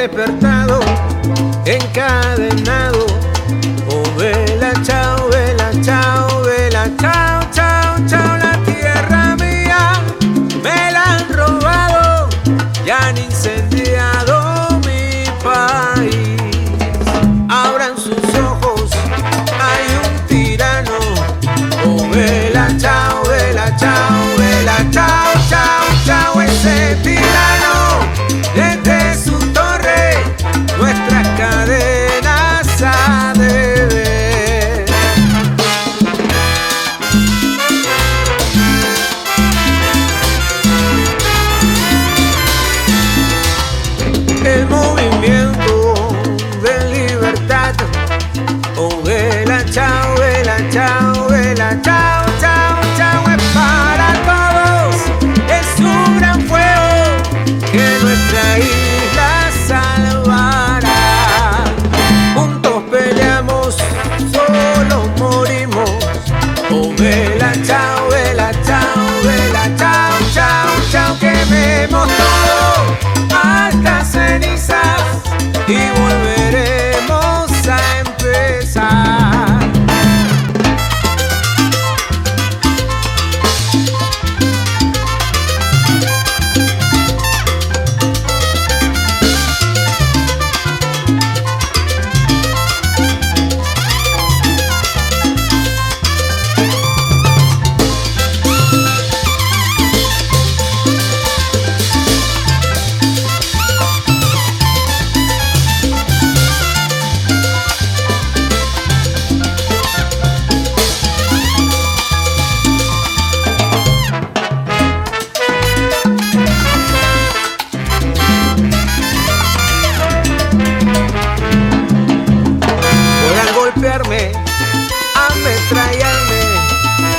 despertado, encadenado. Oh, vela, chao, vela, chao, vela, chao, chao, chao. La tierra mía me la han robado y han incendiado mi país. Abran sus ojos, hay un tirano. Oh, vela, chao, vela, chao, vela, chao, chao, chao, ese sabemos ametrallarme.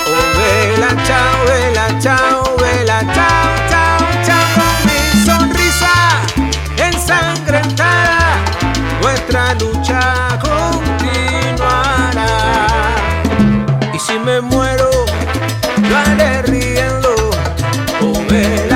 Oh, vela, chao, vela, chao, vela, chao, chao, chao, con mi sonrisa ensangrentada, nuestra lucha continuará. Y si me muero, lo haré riendo, oh, vela.